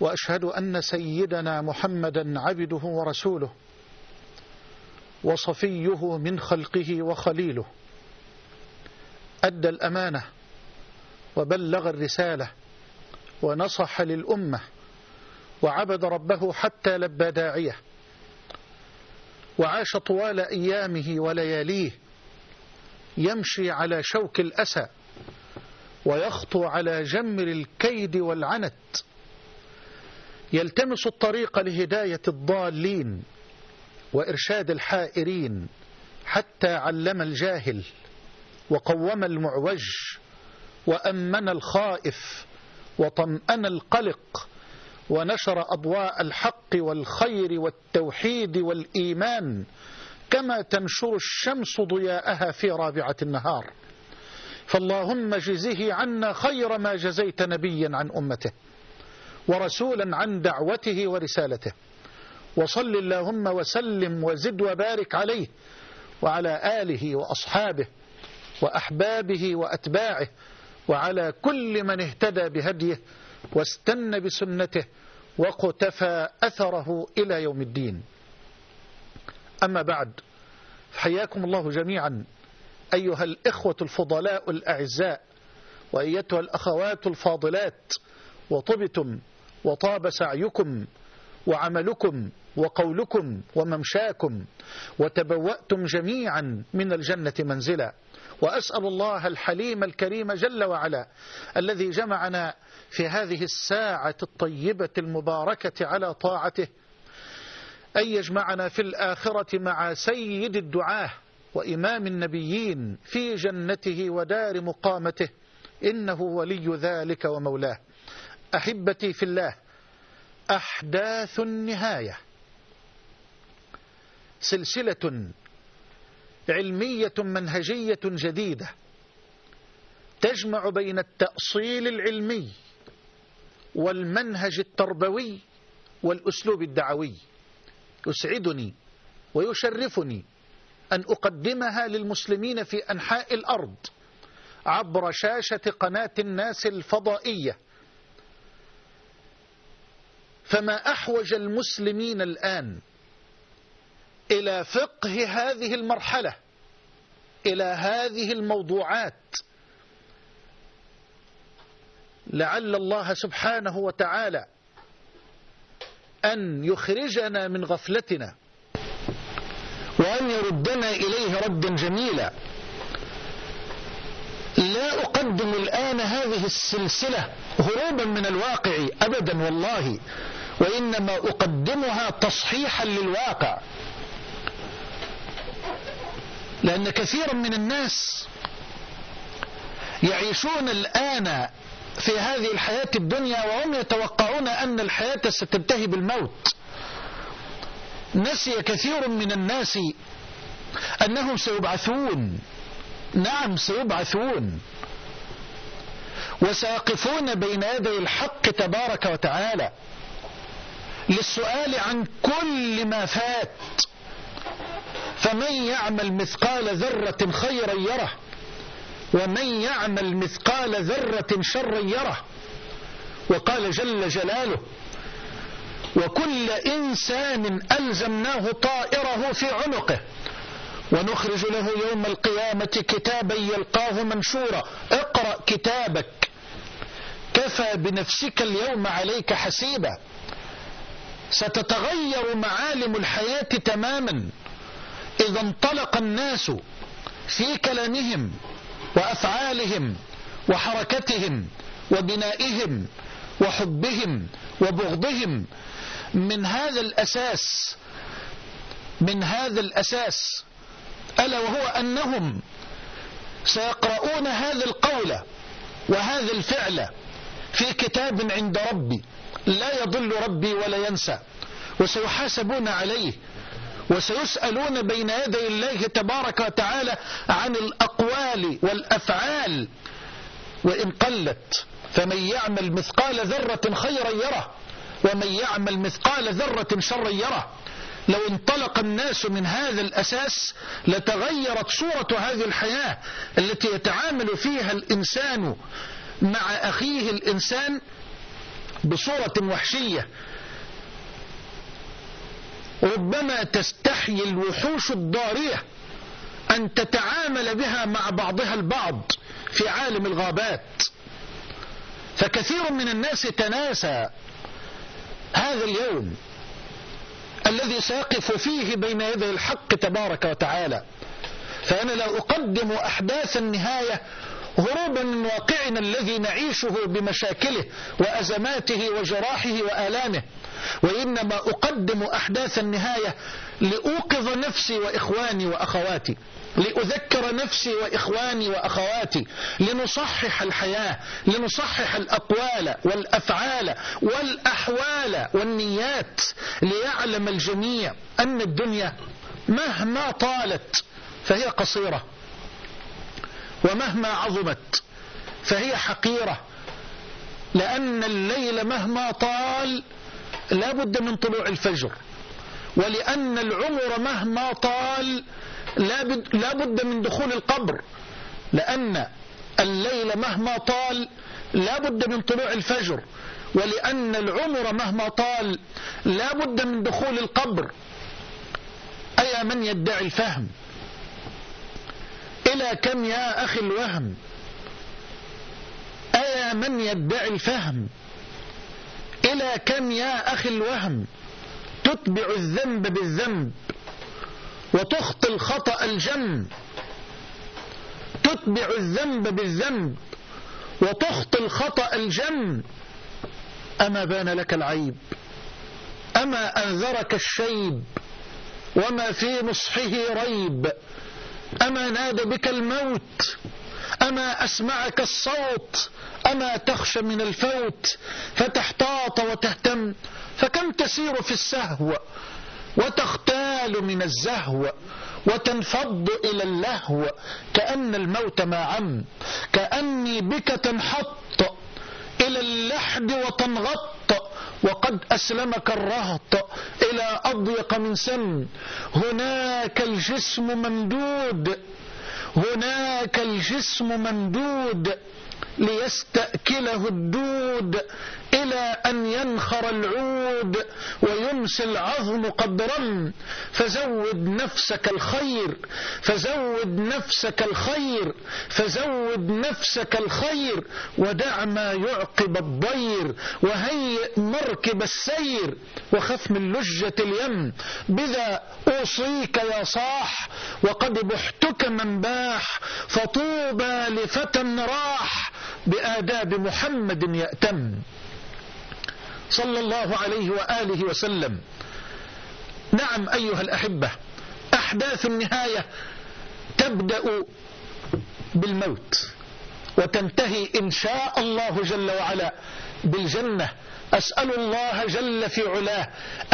وأشهد أن سيدنا محمدا عبده ورسوله وصفيه من خلقه وخليله أدى الأمانة وبلغ الرسالة ونصح للأمة وعبد ربه حتى لبى داعيه وعاش طوال أيامه ولياليه يمشي على شوك الأسى ويخطو على جمر الكيد والعنت. يلتمس الطريق لهداية الضالين وإرشاد الحائرين حتى علم الجاهل وقوم المعوج وأمن الخائف وطمأن القلق ونشر أضواء الحق والخير والتوحيد والإيمان كما تنشر الشمس ضياءها في رابعة النهار. فاللهم جزه عنا خير ما جزيت نبيا عن أمته. ورسولا عن دعوته ورسالته. وصل اللهم وسلم وزد وبارك عليه وعلى آله وأصحابه وأحبابه وأتباعه وعلى كل من اهتدى بهديه واستنى بسنته وقتفى أثره إلى يوم الدين. أما بعد فحياكم الله جميعا أيها الإخوة الفضلاء الأعزاء وأيتها الأخوات الفاضلات وطبتم وطاب سعيكم وعملكم وقولكم وممشاكم وتبوأتم جميعا من الجنة منزلا. وأسأل الله الحليم الكريم جل وعلا الذي جمعنا في هذه الساعة الطيبة المباركة على طاعته أن يجمعنا في الآخرة مع سيد الدعاه وإمام النبيين في جنته ودار مقامته. إنه ولي ذلك ومولاه. أحبتي في الله. أحداث النهاية. سلسلة علمية منهجية جديدة تجمع بين التأصيل العلمي والمنهج التربوي والأسلوب الدعوي. يسعدني ويشرفني أن أقدمها للمسلمين في أنحاء الأرض عبر شاشة قناة الناس الفضائية. فما أحوج المسلمين الآن إلى فقه هذه المرحلة إلى هذه الموضوعات. لعل الله سبحانه وتعالى أن يخرجنا من غفلتنا. وأن يردنا إليه ردا جميلا. لا أقدم الآن هذه السلسلة هروبا من الواقع أبدا والله. وإنما أقدمها تصحيحا للواقع. لأن كثيرا من الناس يعيشون الآن في هذه الحياة الدنيا وهم يتوقعون أن الحياة ستنتهي بالموت. نسي كثير من الناس أنهم سيبعثون. نعم سيبعثون. وسيقفون بين يدي الحق تبارك وتعالى. للسؤال عن كل ما فات. فمن يعمل مثقال ذرة خيرا يره ومن يعمل مثقال ذرة شرا يره. وقال جل جلاله وكل إنسان ألزمناه طائره في عنقه ونخرج له يوم القيامة كتابا يلقاه منشورا اقرأ كتابك كفى بنفسك اليوم عليك حسيبا. ستتغير معالم الحياة تماما. إذا انطلق الناس في كلامهم وأفعالهم وحركتهم وبنائهم وحبهم وبغضهم من هذا الأساس من هذا الأساس ألا وهو أنهم سيقرؤون هذا القول وهذا الفعل في كتاب عند ربي. لا يضل ربي ولا ينسى. وسيحاسبون عليه. وسيسألون بين يدي الله تبارك وتعالى عن الأقوال والأفعال. وإن قلت فمن يعمل مثقال ذرة خيرا يره. ومن يعمل مثقال ذرة شرا يره. لو انطلق الناس من هذا الأساس لتغيرت صورة هذه الحياة التي يتعامل فيها الإنسان مع أخيه الإنسان بصورة وحشية. ربما تستحيي الوحوش الضارية أن تتعامل بها مع بعضها البعض في عالم الغابات. فكثير من الناس تناسى هذا اليوم الذي سيقف فيه بين يدي الحق تبارك وتعالى. فأنا لا أقدم أحداث النهاية هروبا من واقعنا الذي نعيشه بمشاكله وأزماته وجراحه وآلامه. وإنما أقدم أحداث النهاية لأوقظ نفسي وإخواني وأخواتي لأذكر نفسي وإخواني وأخواتي لنصحح الحياة لنصحح الأقوال والأفعال والأحوال والنيات ليعلم الجميع أن الدنيا مهما طالت فهي قصيرة. ومهما عظمت فهي حقيرة لأن الليل مهما طال لا بد من طلوع الفجر ولأن العمر مهما طال لا بد من دخول القبر لأن الليل مهما طال لا بد من طلوع الفجر ولأن العمر مهما طال لا بد من دخول القبر. أيا من يدعي الفهم؟ إلى كم يا أخي الوهم؟ أيا من يدعي الفهم؟ إلى كم يا أخي الوهم؟ تتبع الذنب بالذنب وتخطي الخطأ الجم تتبع الذنب بالذنب وتخطي الخطأ الجم أما بان لك العيب؟ أما أنذرك الشيب؟ وما في نصحه ريب؟ أما نادى بك الموت أما أسمعك الصوت أما تخشى من الفوت فتحتاط وتهتم فكم تسدر في السهو؟ وتختال من الزهو وتنصب إلى اللهو كأن الموت ما عم كأني بك تنحط إلى اللحد وتنغط وقد أسلمك الرهط إلى أضيق من سن. هناك الجسم ممدود هناك الجسم ممدود ليستأكله الدود. إلى أن ينخر العود ويمسي العظم قدرا فزود نفسك الخير فزود نفسك الخير فزود نفسك الخير ودع ما يعقب الضير وهيئ مركب السير وخف من لجة اليم. بذا أوصيك يا صاح وقد بحتك من باح فطوبى لفتى راح بآداب محمد يأتم. صلى الله عليه وآله وسلم. نعم أيها الأحبة أحداث النهاية تبدأ بالموت وتنتهي إن شاء الله جل وعلا بالجنة. أسأل الله جل في علاه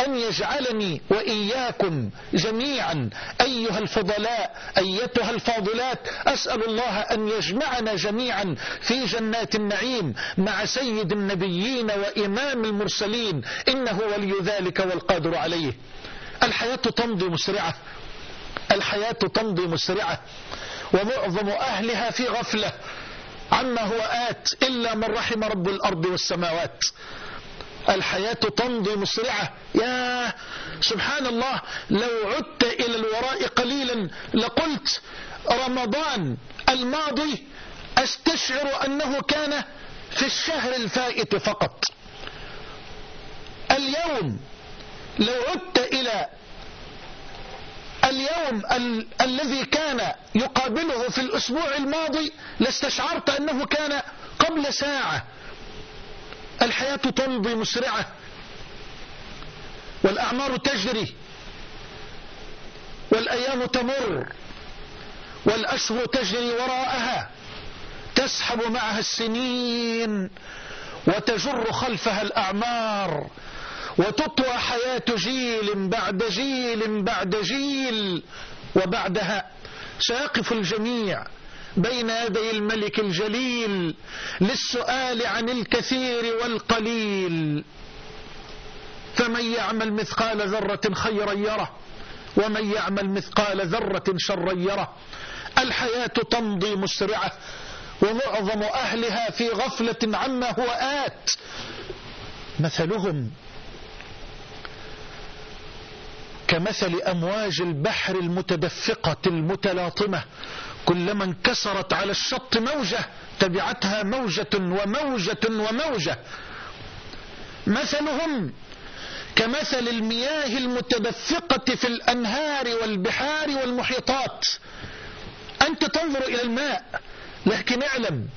أن يجعلني وإياكم جميعا أيها الفضلاء أيتها الفاضلات. أسأل الله أن يجمعنا جميعا في جنات النعيم مع سيد النبيين وإمام المرسلين إنه ولي ذلك والقادر عليه. الحياة تمضي مسرعة. الحياة تمضي مسرعة. ومعظم أهلها في غفلة. عما هو آت إلا من رحم رب الأرض والسماوات. الحياة تمضي مسرعة. يا سبحان الله لو عدت إلى الوراء قليلا لقلت رمضان الماضي أستشعر أنه كان في الشهر الفائت فقط. اليوم لو عدت إلى اليوم ال الذي كان يقابله في الأسبوع الماضي لاستشعرت أنه كان قبل ساعة الحياة تمضي مسرعة والأعمار تجري والأيام تمر والأشهر تجري وراءها تسحب معها السنين وتجر خلفها الأعمار وتطوى حياة جيل بعد جيل بعد جيل وبعدها سيقف الجميع بين يدي الملك الجليل للسؤال عن الكثير والقليل. فمن يعمل مثقال ذرة خيرا يره ومن يعمل مثقال ذرة شرا يره. الحياة تمضي مسرعة ومعظم أهلها في غفلة عما هو آت. مثلهم كمثل أمواج البحر المتدفقة المتلاطمة كلما انكسرت على الشط موجة تبعتها موجة وموجة وموجة. مثلهم كمثل المياه المتدفقة في الأنهار والبحار والمحيطات. أنت تنظر إلى الماء لكن اعلم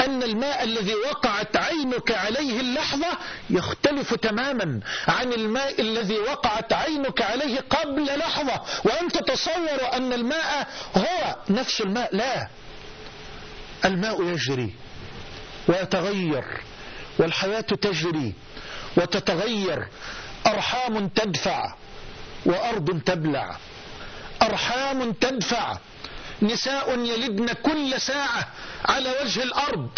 أن الماء الذي وقعت عينك عليه اللحظة يختلف تماما عن الماء الذي وقعت عينك عليه قبل لحظة وأنت تصور أن الماء هو نفس الماء. لا. الماء يجري ويتغير والحياة تجري وتتغير. أرحام تدفع وأرض تبلع. أرحام تدفع نساء يلدن كل ساعة على وجه الأرض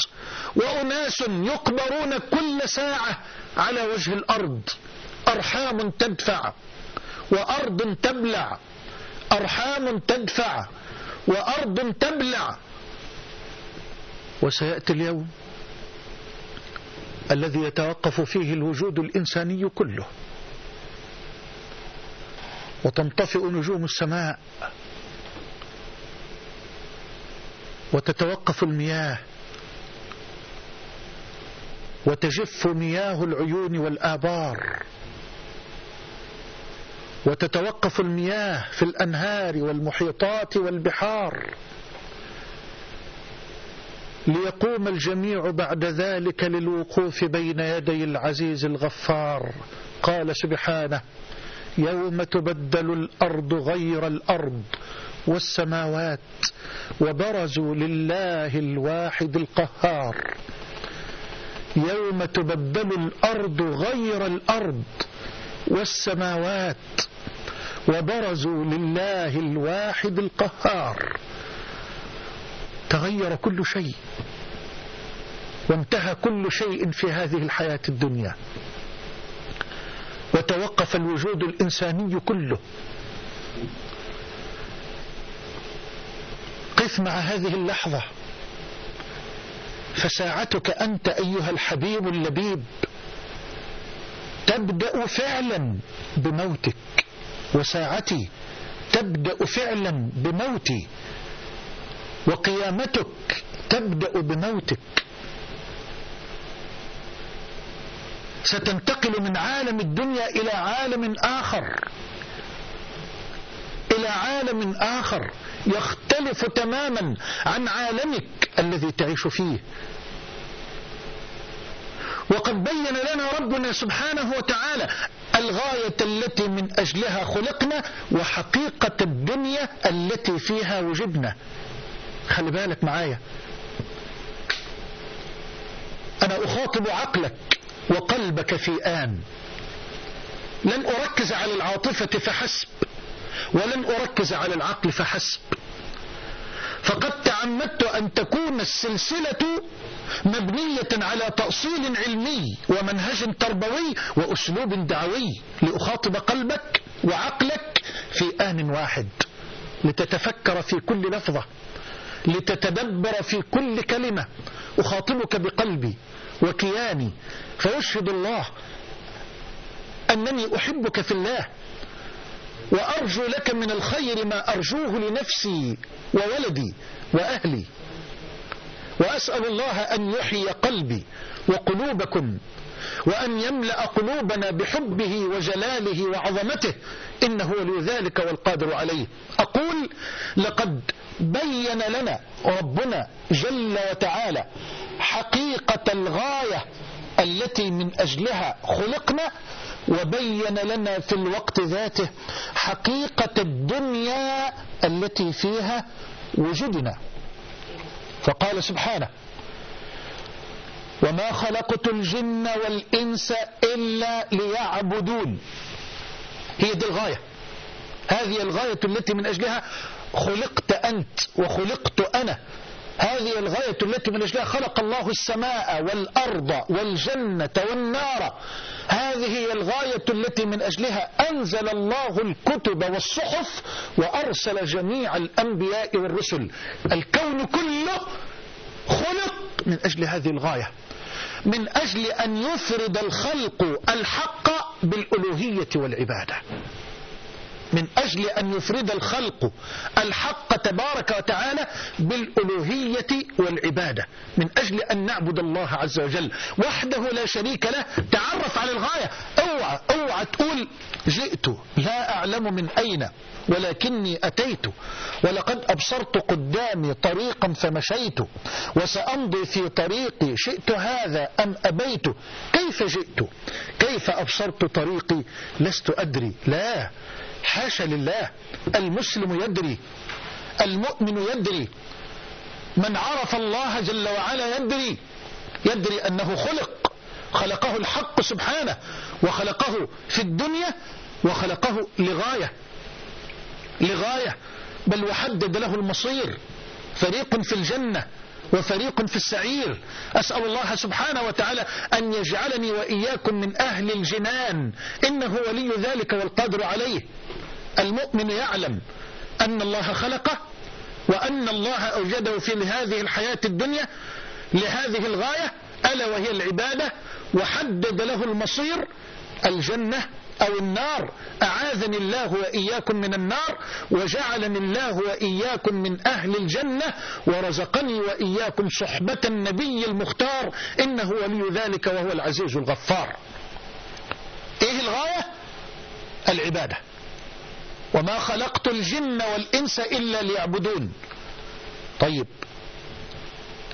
وأناس يقبرون كل ساعة على وجه الأرض. أرحام تدفع وأرض تبلع. أرحام تدفع وأرض تبلع. وسيأتي اليوم الذي يتوقف فيه الوجود الإنساني كله. وتنطفئ نجوم السماء. وتتوقف المياه. وتجف مياه العيون والآبار. وتتوقف المياه في الأنهار والمحيطات والبحار. ليقوم الجميع بعد ذلك للوقوف بين يدي العزيز الغفار. قال سبحانه يوم تبدل الأرض غير الأرض. والسماوات وبرزوا لله الواحد القهار. يوم تبدل الأرض غير الأرض والسماوات وبرزوا لله الواحد القهار. تغير كل شيء وانتهى كل شيء في هذه الحياة الدنيا. وتوقف الوجود الإنساني كله. قف مع هذه اللحظة. فساعتك أنت أيها الحبيب اللبيب تبدأ فعلا بموتك. وساعتي تبدأ فعلا بموتي. وقيامتك تبدأ بموتك. ستنتقل من عالم الدنيا إلى عالم آخر. إلى عالم آخر يختلف تماما عن عالمك الذي تعيش فيه. وقد بين لنا ربنا سبحانه وتعالى الغاية التي من أجلها خلقنا وحقيقة الدنيا التي فيها وجدنا خلي بالك معايا. أنا أخاطب عقلك وقلبك في آن. لن أركز على العاطفة فحسب. ولن أركز على العقل فحسب. فقد تعمدت أن تكون السلسلة مبنية على تأصيل علمي ومنهج تربوي وأسلوب دعوي لأخاطب قلبك وعقلك في آن واحد لتتفكر في كل لفظة لتتدبر في كل كلمة. أخاطبك بقلبي وكياني فأشهد الله أنني أحبك في الله. وأرجو لك من الخير ما أرجوه لنفسي وولدي وأهلي. وأسأل الله أن يحيي قلبي وقلوبكم وأن يملأ قلوبنا بحبه وجلاله وعظمته. إنه لذلك والقادر عليه. أقول لقد بين لنا ربنا جل وتعالى حقيقة الغاية التي من أجلها خلقنا وبين لنا في الوقت ذاته حقيقة الدنيا التي فيها وجدنا فقال سبحانه وما خلقت الجن والإنس إلا ليعبدون. هي دي الغاية. هذه الغاية التي من أجلها خلقت أنت وخلقت أنا. هذه الغاية التي من أجلها خلق الله السماء والأرض والجنة والنار. هذه هي الغاية التي من أجلها أنزل الله الكتب والصحف وأرسل جميع الأنبياء والرسل. الكون كله خلق من أجل هذه الغاية من أجل أن يفرد الخلق الحق بالألوهية والعبادة. من أجل أن يفرد الخلق الحق تبارك وتعالى بالألوهية والعبادة. من أجل أن نعبد الله عز وجل وحده لا شريك له. تعرف على الغاية. أوعى أوعى تقول جئت لا أعلم من أين ولكني أتيت. ولقد أبصرت قدامي طريقا فمشيت. وسأمضي في طريقي. شئت هذا أم أبيت؟ كيف جئت؟ كيف أبصرت طريقي؟ لست أدري. لا حاشا لله. المسلم يدري. المؤمن يدري. من عرف الله جل وعلا يدري. يدري أنه خلق. خلقه الحق سبحانه. وخلقه في الدنيا. وخلقه لغاية. لغاية. بل وحدد له المصير. فريق في الجنة. وفريق في السعير. أسأل الله سبحانه وتعالى أن يجعلني وإياكم من أهل الجنان. إنه ولي ذلك والقادر عليه. المؤمن يعلم أن الله خلقه وأن الله أوجده في هذه الحياة الدنيا لهذه الغاية. ألا وهي العبادة. وحدد له المصير. الجنة أو النار. أعاذني الله وإياكم من النار وجعلني الله وإياكم من أهل الجنة ورزقني وإياكم صحبة النبي المختار إنه ولي ذلك وهو العزيز الغفار. إيه الغاية؟ العبادة. وما خلقت الجن والإنس إلا ليعبدون. طيب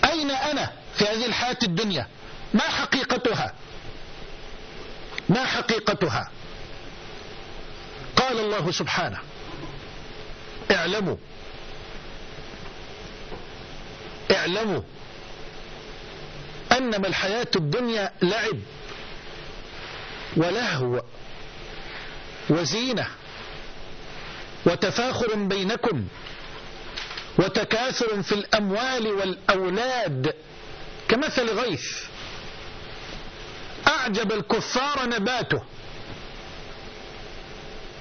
أين أنا في هذه الحياة الدنيا؟ ما حقيقتها؟ ما حقيقتها؟ قال الله سبحانه اعلموا اعلموا أنما الحياة الدنيا لعب ولهو وزينة وتفاخر بينكم وتكاثر في الأموال والأولاد كمثل غيث أعجب الكفار نباته.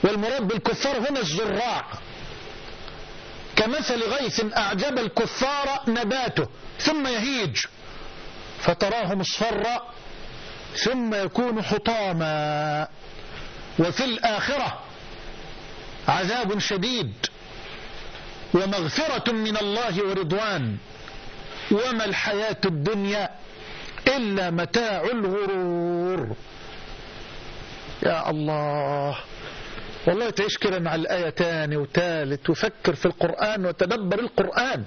والمراد بالكفار هنا الزراع كمثل غيث أعجب الكفار نباته ثم يهيج فتراه مصفرا ثم يكون حطاما. وفي الآخرة عذاب شديد ومغفرة من الله ورضوان. وما الحياة الدنيا إلا متاع الغرور. يا الله. والله تعيش كده مع الآية تاني وتالت وفكر في القرآن وتدبر القرآن.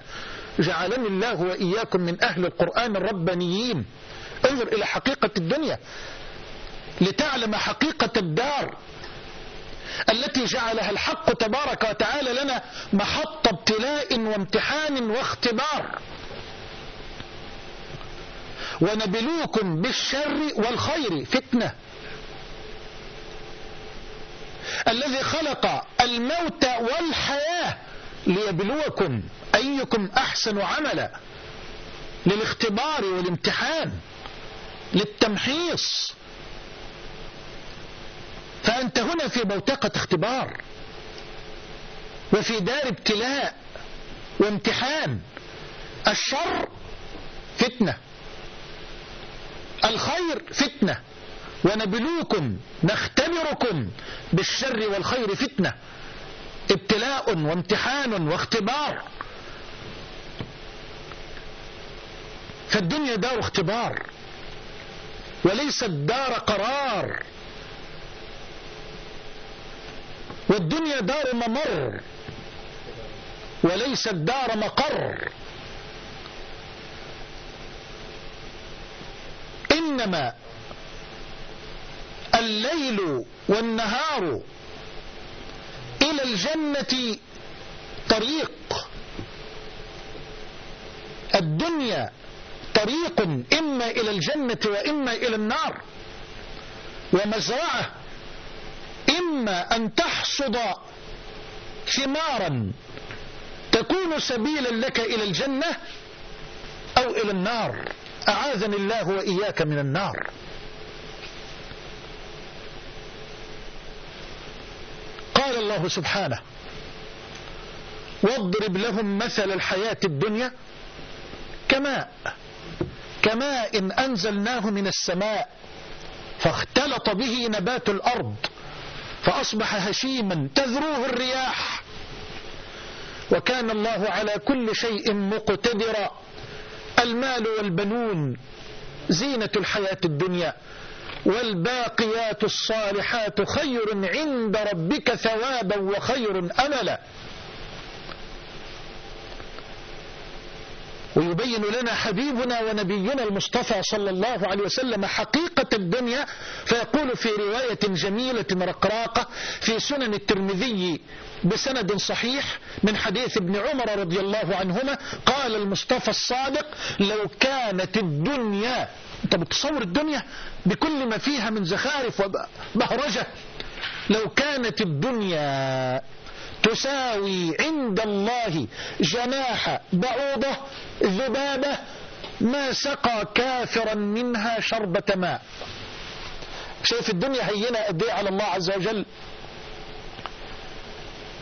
جعلني الله وإياكم من أهل القرآن الربانيين. انظر إلى حقيقة الدنيا. لتعلم حقيقة الدار التي جعلها الحق تبارك وتعالى لنا محط ابتلاء وامتحان واختبار. ونبلوكم بالشر والخير فتنة. الذي خلق الموت والحياة ليبلوكم أيكم أحسن عملا للاختبار والامتحان للتمحيص. فأنت هنا في بوتقة اختبار وفي دار ابتلاء وامتحان. الشر فتنة الخير فتنة. ونبلوكم نختبركم بالشر والخير فتنة ابتلاء وامتحان واختبار. فالدنيا دار اختبار وليست دار قرار. والدنيا دار ممر وليست دار مقر. إنما الليل والنهار إلى الجنة طريق. الدنيا طريق إما إلى الجنة وإما إلى النار. ومزرعة إما أن تحصد ثمارا تكون سبيلا لك إلى الجنة أو إلى النار. أعاذني الله وإياك من النار. قال الله سبحانه واضرب لهم مثل الحياة الدنيا كماء كماء إن أنزلناه من السماء فاختلط به نبات الأرض فأصبح هشيما تذروه الرياح. وكان الله على كل شيء مقتدرا المال والبنون زينة الحياة الدنيا. والباقيات الصالحات خير عند ربك ثوابا وخير أملا. ويبين لنا حبيبنا ونبينا المصطفى صلى الله عليه وسلم حقيقة الدنيا فيقول في رواية جميلة رقراقة في سنن الترمذي بسند صحيح من حديث ابن عمر رضي الله عنهما قال المصطفى الصادق لو كانت الدنيا انت بتصور الدنيا بكل ما فيها من زخارف وبهرجة. لو كانت الدنيا تساوي عند الله جناح بعوضة ذبابة ما سقى كافرا منها شربة ماء. شايف الدنيا هينة قد إيه على الله عز وجل؟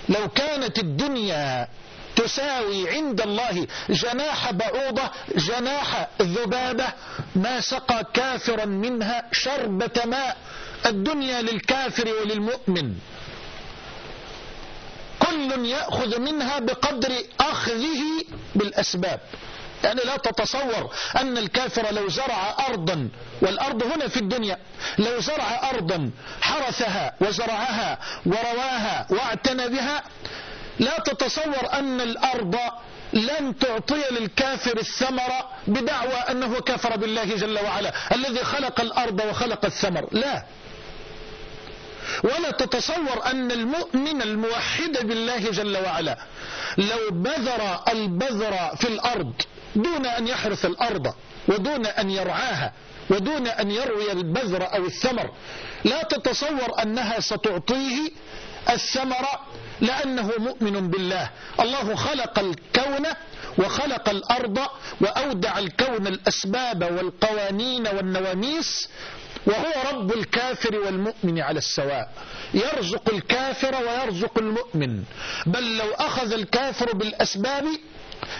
لو كانت الدنيا تساوي عند الله جناح بعوضة جناح ذبابة ما سقى كافرا منها شربة ماء. الدنيا للكافر وللمؤمن. كل يأخذ منها بقدر أخذه بالأسباب. يعني لا تتصور أن الكافر لو زرع أرضا والأرض هنا في الدنيا لو زرع أرضا حرثها وزرعها ورواها واعتنى بها لا تتصور أن الأرض لن تعطي للكافر الثمر بدعوى أنه كفر بالله جل وعلا. الذي خلق الأرض وخلق الثمر. لا. ولا تتصور أن المؤمن الموحد بالله جل وعلا لو بذر البذر في الأرض دون أن يحرث الأرض ودون أن يرعاها ودون أن يروي البذر أو الثمر. لا تتصور أنها ستعطيه الثمر لأنه مؤمن بالله. الله خلق الكون وخلق الأرض وأودع الكون الأسباب والقوانين والنواميس وهو رب الكافر والمؤمن على السواء. يرزق الكافر ويرزق المؤمن. بل لو أخذ الكافر بالأسباب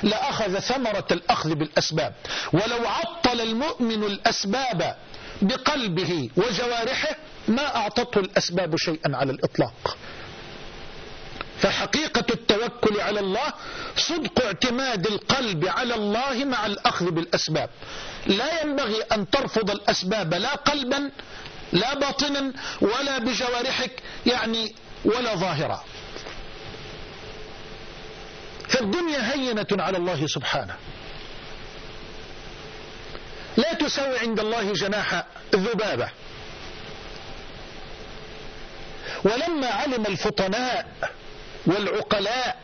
لأخذ ثمرة الأخذ بالأسباب. ولو عطل المؤمن الأسباب بقلبه وجوارحه ما أعطته الأسباب شيئا على الإطلاق. فحقيقة التوكل على الله صدق اعتماد القلب على الله مع الأخذ بالأسباب. لا ينبغي أن ترفض الأسباب لا قلبا لا باطنا ولا بجوارحك يعني ولا ظاهرة. فالدنيا هينة على الله سبحانه. لا تساوي عند الله جناح ذبابة. ولما علم الفطناء والعقلاء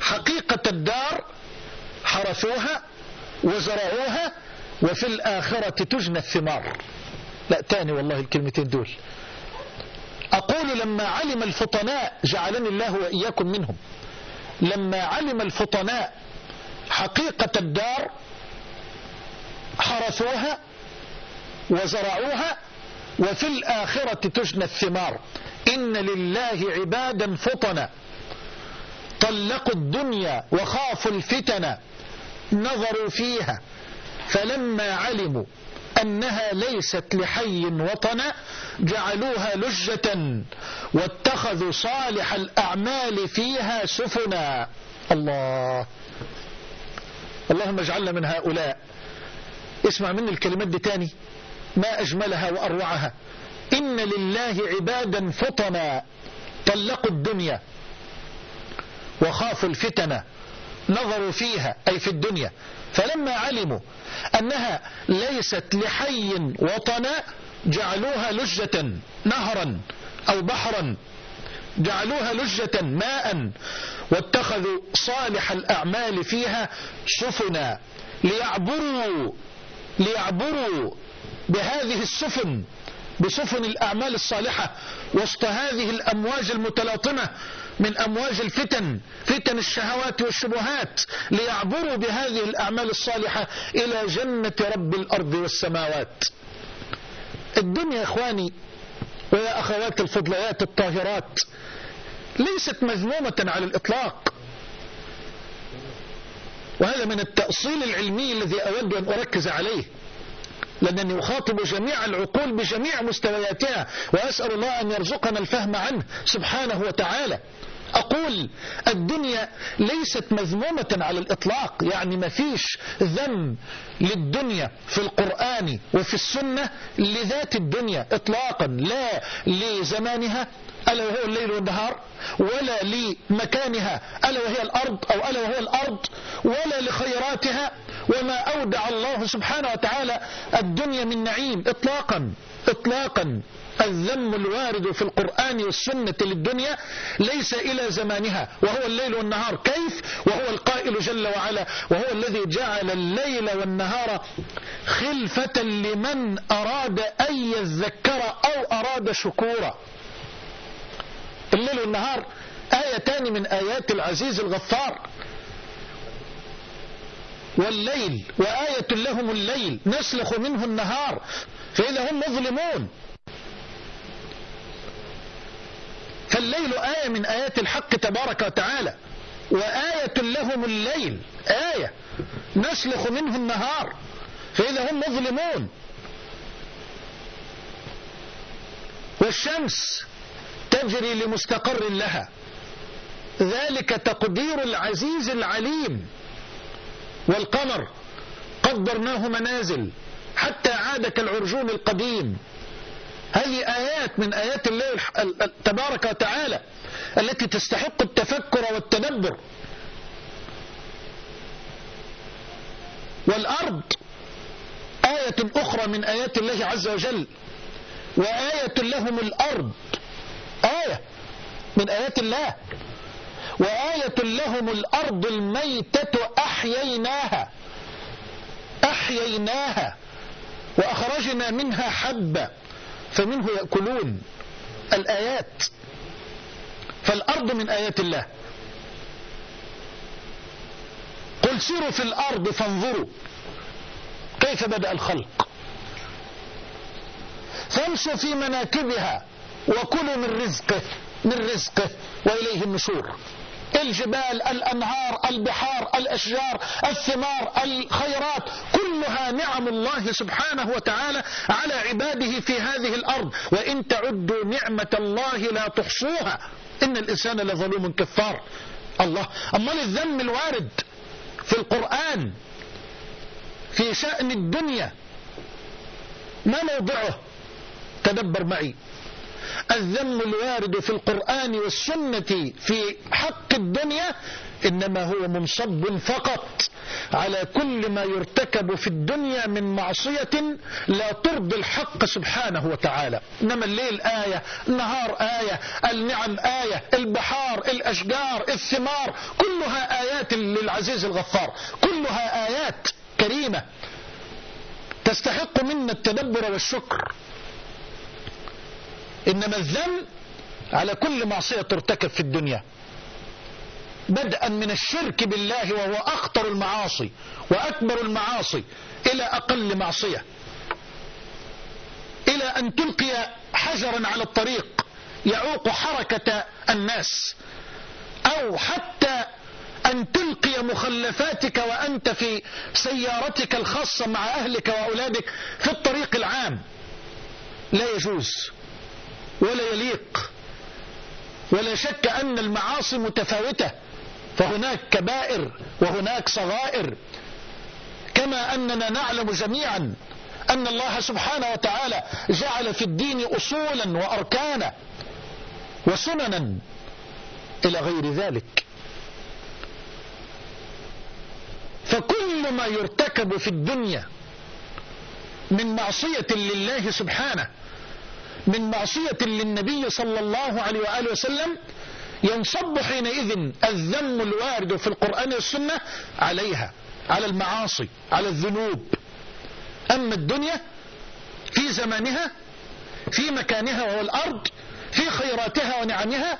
حقيقة الدار حرثوها وزرعوها وفي الآخرة تجنى الثمار. لا تاني والله الكلمتين دول. أقول لما علم الفطناء جعلني الله وإياكم منهم. لما علم الفطناء حقيقة الدار حرثوها وزرعوها وفي الآخرة تجنى الثمار. إن لله عبادا فطنا طلقوا الدنيا وخافوا الفتن نظروا فيها. فلما علموا أنها ليست لحي وطنا جعلوها لجة واتخذوا صالح الأعمال فيها سفنا. الله. اللهم اجعلنا من هؤلاء. اسمع مني الكلمات دي تاني. ما أجملها وأروعها. إن لله عبادا فطنا. طلقوا الدنيا. وخافوا الفتن نظروا فيها أي في الدنيا. فلما علموا أنها ليست لحي وطنا جعلوها لجة نهرا أو بحرا. جعلوها لجة ماء واتخذوا صالح الأعمال فيها سفنا. ليعبروا ليعبروا بهذه السفن بسفن الأعمال الصالحة وسط هذه الأمواج المتلاطمة. من أمواج الفتن فتن الشهوات والشبهات ليعبروا بهذه الأعمال الصالحة إلى جنة رب الأرض والسماوات. الدنيا يا إخواني ويا أخوات الفضليات الطاهرات ليست مذمومة على الإطلاق. وهذا من التأصيل العلمي الذي أود أن أركز عليه. لأنني أخاطب جميع العقول بجميع مستوياتها وأسأل الله أن يرزقنا الفهم عنه سبحانه وتعالى. أقول الدنيا ليست مذمومة على الإطلاق يعني ما فيش ذم للدنيا في القرآن وفي السنة لذات الدنيا إطلاقا لا لزمانها ألا وهو الليل والنهار ولا لمكانها ألا وهي الأرض أو ألا وهو الأرض ولا لخيراتها وما أودع الله سبحانه وتعالى الدنيا من نعيم إطلاقا إطلاقا. الذم الوارد في القرآن والسنة للدنيا ليس إلى زمانها. وهو الليل والنهار كيف؟ وهو القائل جل وعلا وهو الذي جعل الليل والنهار خلفة لمن أراد أن يذكر أو أراد شكورا. الليل والنهار آيتان من آيات العزيز الغفار. والليل وآية لهم الليل نسلخ منه النهار فإذا هم مظلمون. فالليل آية من آيات الحق تبارك وتعالى. وآية لهم الليل آية نسلخ منه النهار. فإذا هم مظلمون. والشمس تجري لمستقر لها. ذلك تقدير العزيز العليم. والقمر قدرناه منازل. حتى عاد كالعرجون القديم. هذه آيات من آيات الله تبارك وتعالى التي تستحق التفكر والتدبر. والأرض آية أخرى من آيات الله عز وجل وآية لهم الأرض آية من آيات الله وآية لهم الأرض الميتة أحييناها أحييناها وأخرجنا منها حبا. فمنه يأكلون الآيات. فالأرض من آيات الله. قل سيروا في الأرض فانظروا كيف بدأ الخلق. فامشوا في مناكبها وكلوا من رزقه من رزقه وإليه النشور. الجبال الأنهار البحار الأشجار الثمار الخيرات كلها نعم الله سبحانه وتعالى على عباده في هذه الأرض. وإن تعدوا نعمة الله لا تحصوها. إن الإنسان لظلوم كفار. الله. أمال الذم الوارد في القرآن في شأن الدنيا ما موضعه؟ تدبر معي. الذم الوارد في القرآن والسنة في حق الدنيا إنما هو منصب فقط على كل ما يرتكب في الدنيا من معصية لا ترضي الحق سبحانه وتعالى. إنما الليل آية النهار آية النعم آية البحار الأشجار الثمار كلها آيات للعزيز الغفار. كلها آيات كريمة تستحق منا التدبر والشكر. إنما الذم على كل معصية ترتكب في الدنيا. بدءا من الشرك بالله وهو أخطر المعاصي وأكبر المعاصي إلى أقل معصية. إلى أن تلقي حجرا على الطريق يعوق حركة الناس. أو حتى أن تلقي مخلفاتك وأنت في سيارتك الخاصة مع أهلك وأولادك في الطريق العام. لا يجوز. ولا يليق. ولا شك أن المعاصي متفاوتة. فهناك كبائر وهناك صغائر. كما أننا نعلم جميعا أن الله سبحانه وتعالى جعل في الدين أصولا وأركانا وسننا إلى غير ذلك. فكل ما يرتكب في الدنيا من معصية لله سبحانه من معصية للنبي صلى الله عليه وآله وسلم ينصب حينئذ الذم الوارد في القرآن والسنة عليها على المعاصي على الذنوب. أما الدنيا في زمانها في مكانها وهو الأرض في خيراتها ونعمها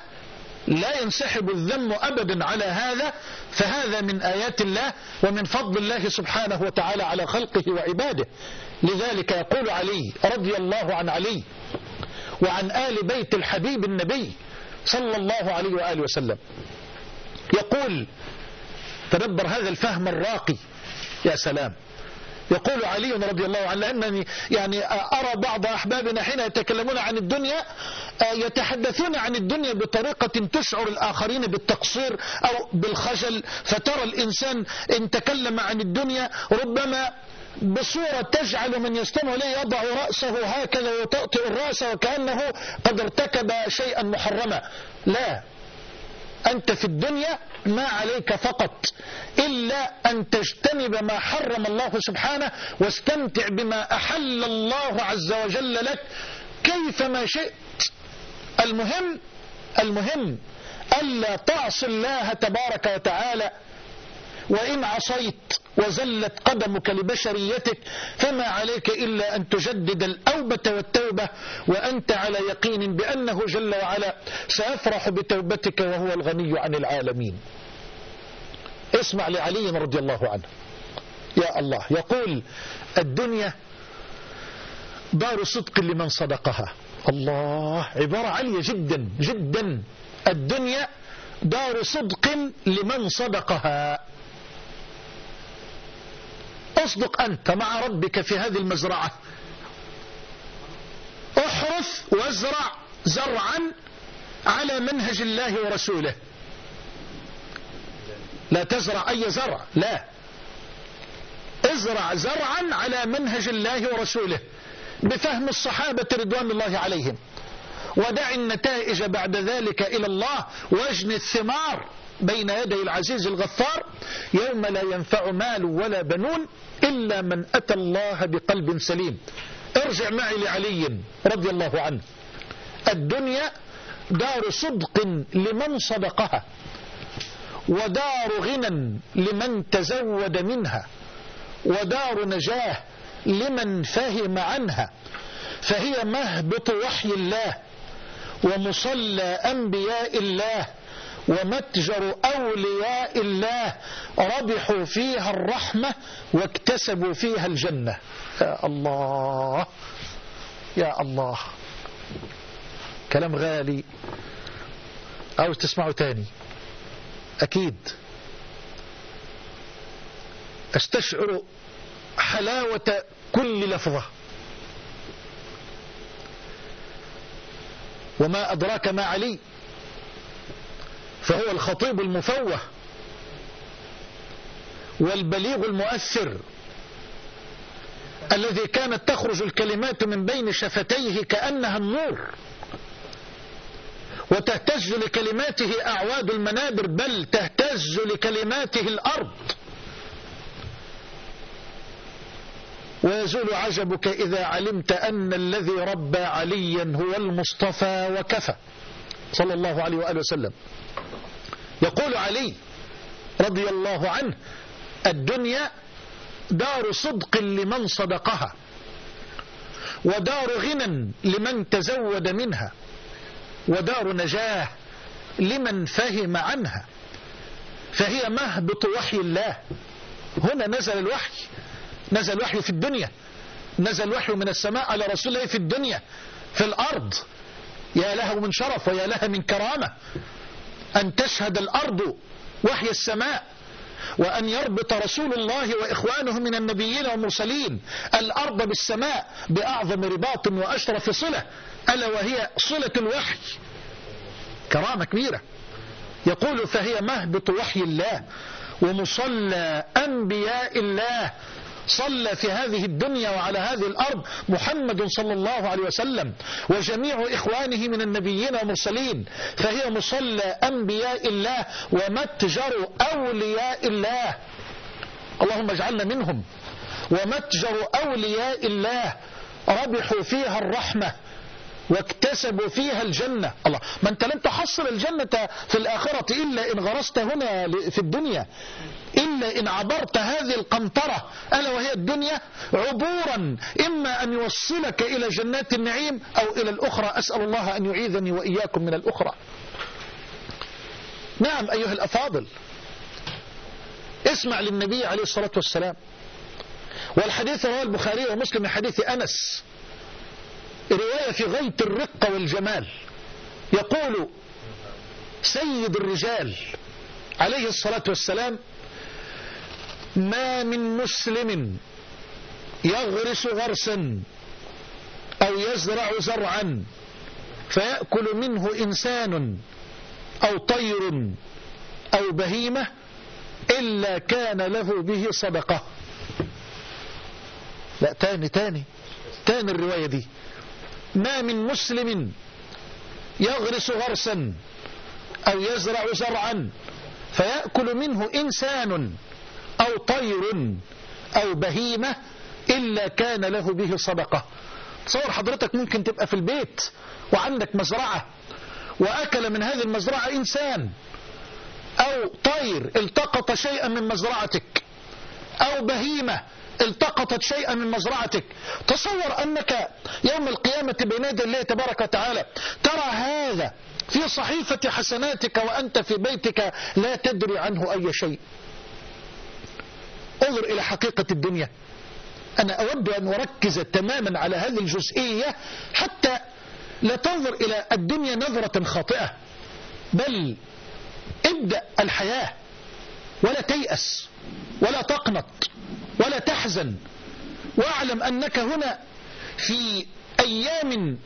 لا ينسحب الذم أبدا على هذا فهذا من آيات الله ومن فضل الله سبحانه وتعالى على خلقه وعباده. لذلك يقول علي رضي الله عن علي وعن آل بيت الحبيب النبي صلى الله عليه وآله وسلم. يقول تدبر هذا الفهم الراقي يا سلام. يقول علي رضي الله عنه لأنني يعني أرى بعض أحبابنا حين يتكلمون عن الدنيا يتحدثون عن الدنيا بطريقة تشعر الآخرين بالتقصير أو بالخجل فترى الإنسان إن تكلم عن الدنيا ربما بصورة تجعل من يستمع إليه يضع رأسه هكذا وتأطئ الرأس وكأنه قد ارتكب شيئا محرما. لا. أنت في الدنيا ما عليك فقط إلا أن تجتنب ما حرم الله سبحانه واستمتع بما أحل الله عز وجل لك كيفما شئت. المهم المهم ألا تعصي الله تبارك وتعالى وإن عصيت وزلت قدمك لبشريتك فما عليك إلا أن تجدد الأوبة والتوبة وأنت على يقين بأنه جل وعلا سيفرح بتوبتك وهو الغني عن العالمين. اسمع لعلي رضي الله عنه. يا الله يقول الدنيا دار صدق لمن صدقها. الله عبارة عالية جدا جدا. الدنيا دار صدق لمن صدقها. اصدق أنت مع ربك في هذه المزرعة. احرث وازرع زرعا على منهج الله ورسوله. لا تزرع أي زرع لا. ازرع زرعا على منهج الله ورسوله بفهم الصحابة رضوان الله عليهم. ودع النتائج بعد ذلك إلى الله واجن الثمار. بين يدي العزيز الغفار يوم لا ينفع مال ولا بنون إلا من أتى الله بقلب سليم. ارجع معي لعلي رضي الله عنه. الدنيا دار صدق لمن صدقها ودار غنى لمن تزود منها ودار نجاة لمن فهم عنها. فهي مهبط وحي الله ومصلى أنبياء الله ومتجر أولياء الله ربحوا فيها الرحمة واكتسبوا فيها الجنة. يا الله يا الله. كلام غالي. عاوز تسمعه تاني. أكيد. أستشعر حلاوة كل لفظة. وما أدراك ما علي. فهو الخطيب المفوه والبليغ المؤثر الذي كانت تخرج الكلمات من بين شفتيه كأنها النور وتهتز لكلماته أعواد المنابر بل تهتز لكلماته الأرض. ويزول عجبك إذا علمت أن الذي ربى عليا هو المصطفى وكفى. صلى الله عليه وآله وسلم. يقول علي رضي الله عنه الدنيا دار صدق لمن صدقها ودار غنى لمن تزود منها ودار نجاة لمن فهم عنها فهي مهبط وحي الله. هنا نزل الوحي نزل الوحي في الدنيا نزل الوحي من السماء على رسول الله في الدنيا في الأرض. يا لها من شرف ويا لها من كرامة. أن تشهد الأرض وحي السماء وأن يربط رسول الله وإخوانه من النبيين والمرسلين الأرض بالسماء بأعظم رباط وأشرف صلة ألا وهي صلة الوحي. كرامة كبيرة. يقول فهي مهبط وحي الله ومصلى أنبياء الله صلى في هذه الدنيا وعلى هذه الأرض محمد صلى الله عليه وسلم وجميع إخوانه من النبيين والمرسلين. فهي مصلى أنبياء الله ومتجر أولياء الله. اللهم اجعلنا منهم. ومتجر أولياء الله. ربحوا فيها الرحمة. واكتسبوا فيها الجنة. الله ما أنت لن تحصل الجنة في الآخرة إلا إن غرست هنا في الدنيا. إلا إن عبرت هذه القنطرة ألا وهي الدنيا؟ عبورا إما أن يوصلك إلى جنات النعيم أو إلى الأخرى. أسأل الله أن يعيذني وإياكم من الأخرى. نعم أيها الأفاضل. اسمع للنبي عليه الصلاة والسلام. والحديث رواه البخاري ومسلم من حديث أنس. رواية في غاية الرقة والجمال. يقول سيد الرجال عليه الصلاة والسلام ما من مسلم يغرس غرسا أو يزرع زرعا فيأكل منه إنسان أو طير أو بهيمة إلا كان له به صدقة. لا تاني تاني تاني الرواية دي. ما من مسلم يغرس غرسا أو يزرع زرعا فيأكل منه إنسان أو طير أو بهيمة إلا كان له به صدقة. تصور حضرتك ممكن تبقى في البيت وعندك مزرعة وأكل من هذه المزرعة إنسان أو طير التقط شيئا من مزرعتك أو بهيمة التقطت شيئا من مزرعتك. تصور أنك يوم القيامة بين يدي الله تبارك وتعالى ترى هذا في صحيفة حسناتك وأنت في بيتك لا تدري عنه أي شيء. انظر إلى حقيقة الدنيا. أنا أود أن أركز تماما على هذه الجزئية حتى لا تنظر إلى الدنيا نظرة خاطئة. بل ابدأ الحياة ولا تيأس ولا تقنط. ولا تحزن. واعلم أنك هنا في أيام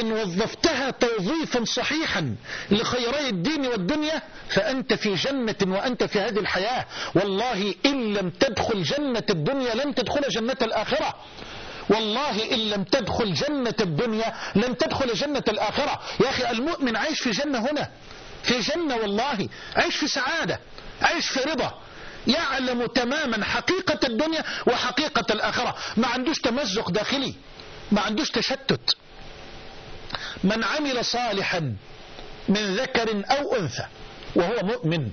إن وظفتها توظيفا صحيحا لخيري الدين والدنيا فأنت في جنة وأنت في هذه الحياة. والله إن لم تدخل جنة الدنيا لن تدخل جنة الآخرة. والله إن لم تدخل جنة الدنيا لن تدخل جنة الآخرة. يا أخي المؤمن عايش في جنة هنا. في جنة والله. عايش في سعادة. عايش في رضا. يعلم تماما حقيقة الدنيا وحقيقة الآخرة. ما عندوش تمزق داخلي. ما عندوش تشتت. من عمل صالحا من ذكر أو أنثى وهو مؤمن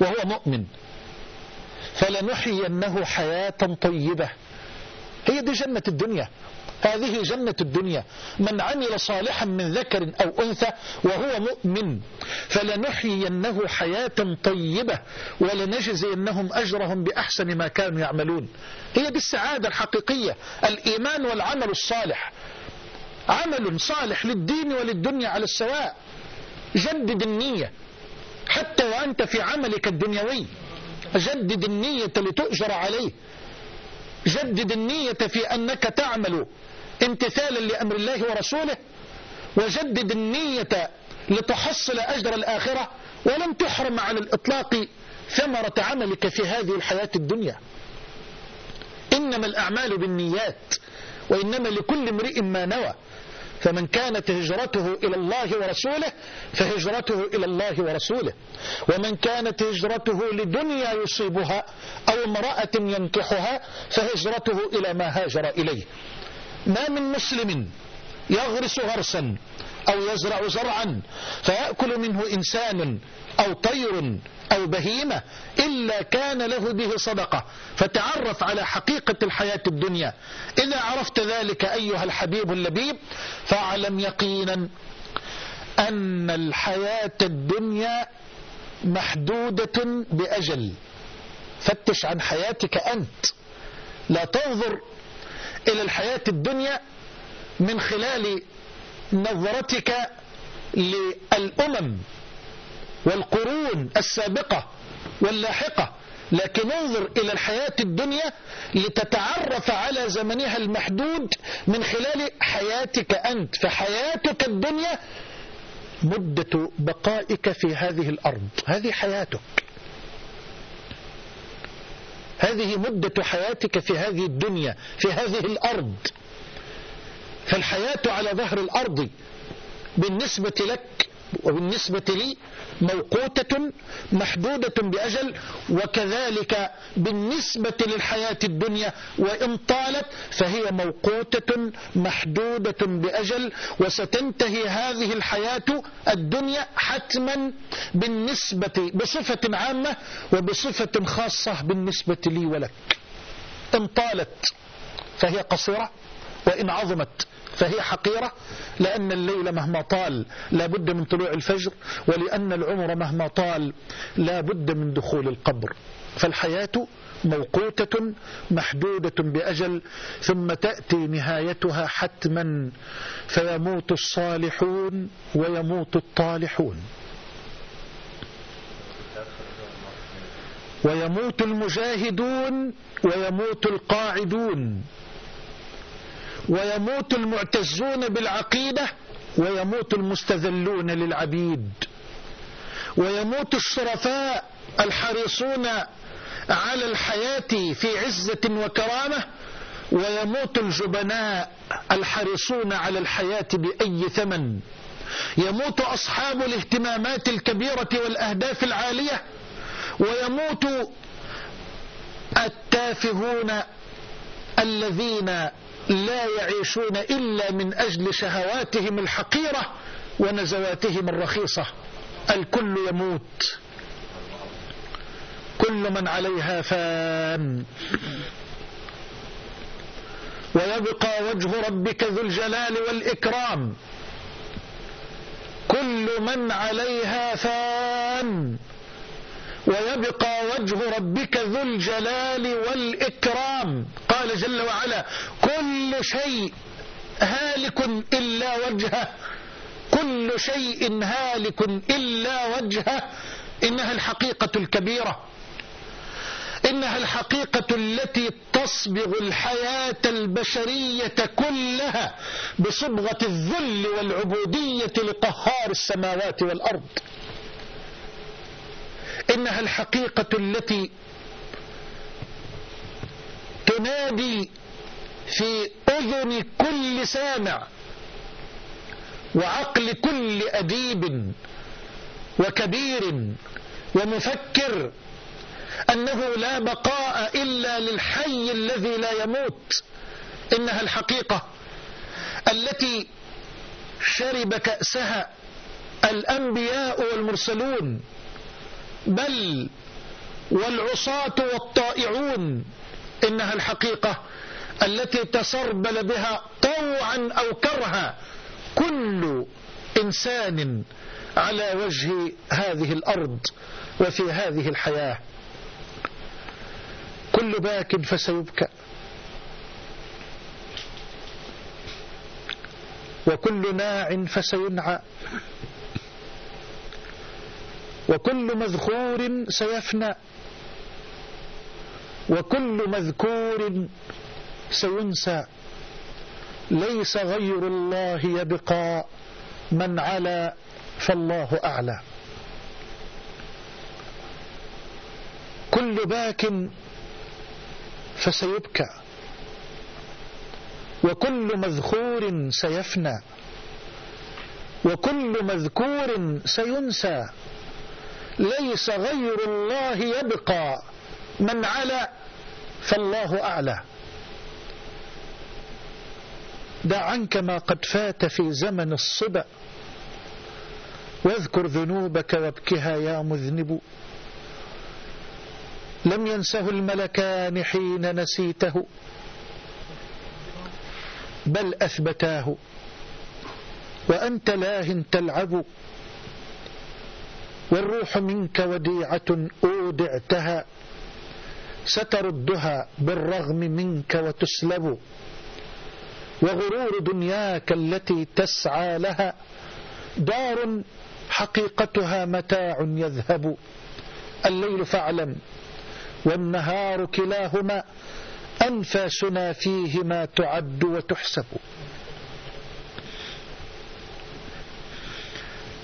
وهو مؤمن فلنحيينه حياة طيبة. هي دي جنة الدنيا. هذه جنة الدنيا. من عمل صالحا من ذكر أو أنثى وهو مؤمن فلنحيينه حياة طيبة ولنجزينهم أجرهم بأحسن ما كانوا يعملون. هي دي السعادة الحقيقية. الإيمان والعمل الصالح. عمل صالح للدين وللدنيا على السواء. جدد النية. حتى وأنت في عملك الدنيوي. جدد النية لتؤجر عليه. جدد النية في أنك تعمل. امتثالا لأمر الله ورسوله وجدد النية لتحصل أجر الآخرة ولم تحرم على الإطلاق ثمرة عملك في هذه الحياة الدنيا. إنما الأعمال بالنيات وإنما لكل امرئ ما نوى. فمن كانت هجرته إلى الله ورسوله فهجرته إلى الله ورسوله. ومن كانت هجرته لدنيا يصيبها أو امرأة ينكحها فهجرته إلى ما هاجر إليه. ما من مسلم يغرس غرسا أو يزرع زرعا فيأكل منه إنسان أو طير أو بهيمة إلا كان له به صدقة. فتعرف على حقيقة الحياة الدنيا. إذا عرفت ذلك أيها الحبيب اللبيب فاعلم يقينا أن الحياة الدنيا محدودة بأجل. فتش عن حياتك أنت. لا تنظر إلى الحياة الدنيا من خلال نظرتك للأمم والقرون السابقة واللاحقة. لكن انظر إلى الحياة الدنيا لتتعرف على زمنها المحدود من خلال حياتك أنت. فحياتك الدنيا مدة بقائك في هذه الأرض. هذه حياتك. هذه مدة حياتك في هذه الدنيا في هذه الأرض. فالحياة على ظهر الأرض بالنسبة لك وبالنسبة لي موقوتة محدودة بأجل وكذلك بالنسبة للحياة الدنيا وإن طالت فهي موقوتة محدودة بأجل وستنتهي هذه الحياة الدنيا حتما بالنسبة بصفة عامة وبصفة خاصة بالنسبة لي ولك. إن طالت فهي قصيرة وإن عظمت فهي حقيرة لأن الليل مهما طال لا بد من طلوع الفجر ولأن العمر مهما طال لا بد من دخول القبر. فالحياة موقوتة محدودة بأجل ثم تأتي نهايتها حتما فيموت الصالحون ويموت الطالحون. ويموت المجاهدون ويموت القاعدون. ويموت المعتزون بالعقيدة ويموت المستذلون للعبيد. ويموت الشرفاء الحريصون على الحياة في عزة وكرامة ويموت الجبناء الحريصون على الحياة بأي ثمن. يموت أصحاب الاهتمامات الكبيرة والأهداف العالية ويموت التافهون الذين لا يعيشون إلا من أجل شهواتهم الحقيرة ونزواتهم الرخيصة. الكل يموت. كل من عليها فان. ويبقى وجه ربك ذو الجلال والإكرام. كل من عليها فان. ويبقى وجه ربك ذو الجلال والإكرام. قال جل وعلا كل شيء هالك إلا وجهه كل شيء هالك إلا وجهه إنها الحقيقة الكبيرة إنها الحقيقة التي تصبغ الحياة البشرية كلها بصبغة الذل والعبودية لقهار السماوات والأرض. إنها الحقيقة التي تنادي في أذن كل سامع وعقل كل أديب وكبير ومفكر أنه لا بقاء إلا للحي الذي لا يموت. إنها الحقيقة التي شرب كأسها الأنبياء والمرسلون بل والعصاة والطائعون إنها الحقيقة التي تسربل بها طوعا أو كرها كل إنسان على وجه هذه الأرض وفي هذه الحياة. كل باك فسيبكى. وكل ناع فسينعى. وكل مذخور سيفنى. وكل مذكور سينسى. ليس غير الله يبقى من علا فالله أعلى. كل باك فسيبكى وكل مذخور سيفنى وكل مذكور سينسى. ليس غير الله يبقى من علا فالله أعلى. دع عنك ما قد فات في زمن الصبا. واذكر ذنوبك وابكها يا مذنب. لم ينسه الملكان حين نسيته. بل أثبتاه. وأنت لاه تلعب. والروح منك وديعة أودعتها. ستردها بالرغم منك وتسلب. وغرور دنياك التي تسعى لها دار حقيقتها متاع يذهب. الليل فاعلم والنهار كلاهما أنفاسنا فيهما تعد وتحسب.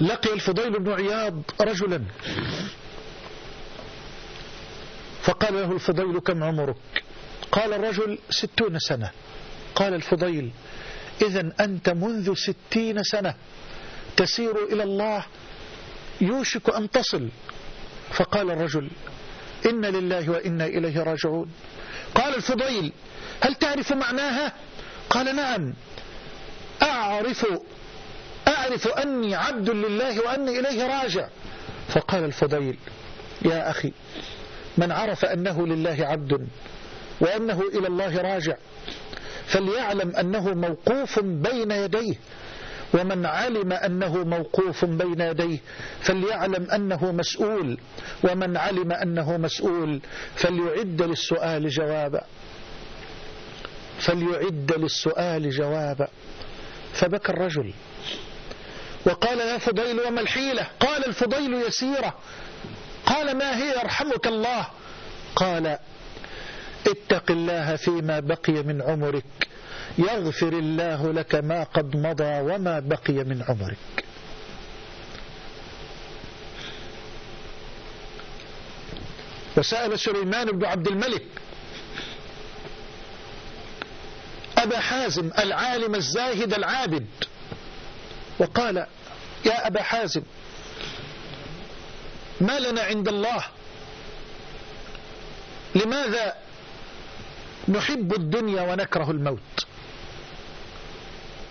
لقي الفضيل بن عياض رجلا. فقال له الفضيل كم عمرك؟ قال الرجل ستون سنة. قال الفضيل إذا أنت منذ ستين سنة تسير إلى الله يوشك أن تصل. فقال الرجل إن لله وإنا إليه راجعون. قال الفضيل هل تعرف معناها؟ قال نعم. أعرف أعرف أني عبد لله وأني إليه راجع. فقال الفضيل يا أخي من عرف أنه لله عبد وأنه إلى الله راجع فليعلم أنه موقوف بين يديه ومن علم أنه موقوف بين يديه فليعلم أنه مسؤول ومن علم أنه مسؤول فليعد للسؤال جوابا. فليعد للسؤال جوابا. فبكى الرجل وقال يا فضيل وما الحيلة؟ قال الفضيل يسيرة قال ما هي يرحمك الله؟ قال اتق الله فيما بقي من عمرك يغفر الله لك ما قد مضى وما بقي من عمرك. وسأل سليمان بن عبد الملك أبا حازم العالم الزاهد العابد. وقال يا أبا حازم ما لنا عند الله. لماذا نحب الدنيا ونكره الموت؟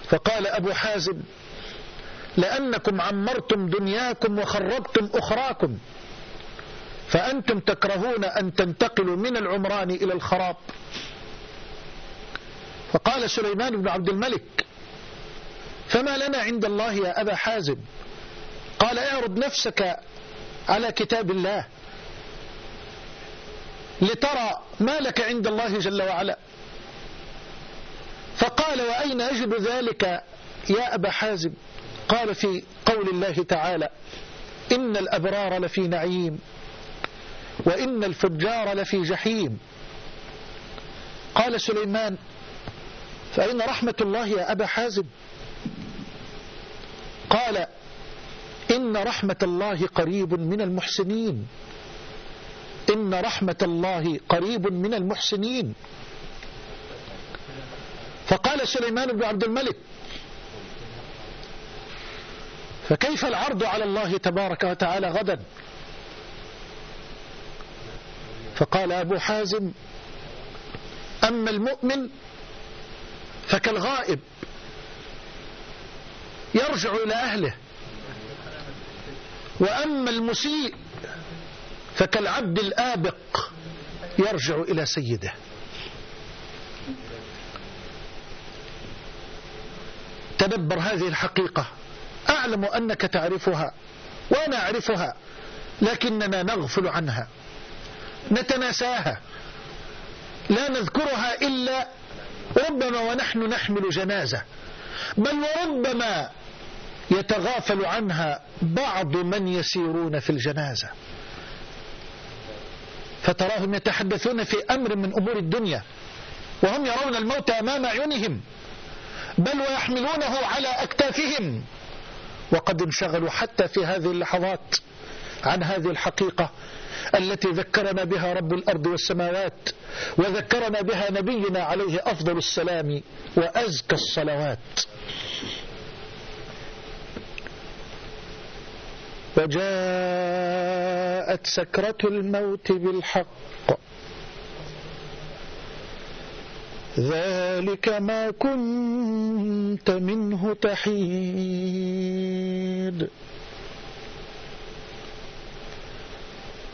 فقال أبو حازم لأنكم عمرتم دنياكم وخربتم أخراكم فأنتم تكرهون أن تنتقلوا من العمران إلى الخراب. فقال سليمان بن عبد الملك فما لنا عند الله يا أبا حازم؟ قال اعرض نفسك على كتاب الله. لترى ما لك عند الله جل وعلا. فقال وأين أجد ذلك يا أبا حازم؟ قال في قول الله تعالى إن الأبرار لفي نعيم وإن الفجار لفي جحيم. قال سليمان فأين رحمة الله يا أبا حازم. قال إن رحمة الله قريب من المحسنين. إن رحمة الله قريب من المحسنين. فقال سليمان بن عبد الملك فكيف العرض على الله تبارك وتعالى غدا؟ فقال أبو حازم أما المؤمن فكالغائب يرجع إلى أهله. وأما المسيء فكالعبد الآبق يرجع إلى سيده. تدبر هذه الحقيقة. أعلم أنك تعرفها وأنا أعرفها لكننا نغفل عنها نتناساها لا نذكرها إلا ربما ونحن نحمل جنازة بل وربما يتغافل عنها بعض من يسيرون في الجنازة. فتراهم يتحدثون في أمر من أمور الدنيا وهم يرون الموت أمام عيونهم بل ويحملونه على أكتافهم. وقد انشغلوا حتى في هذه اللحظات عن هذه الحقيقة التي ذكرنا بها رب الأرض والسماوات وذكرنا بها نبينا عليه أفضل السلام وأزكى الصلوات. وجاءت سكرة الموت بالحق. ذلك ما كنت منه تحيد.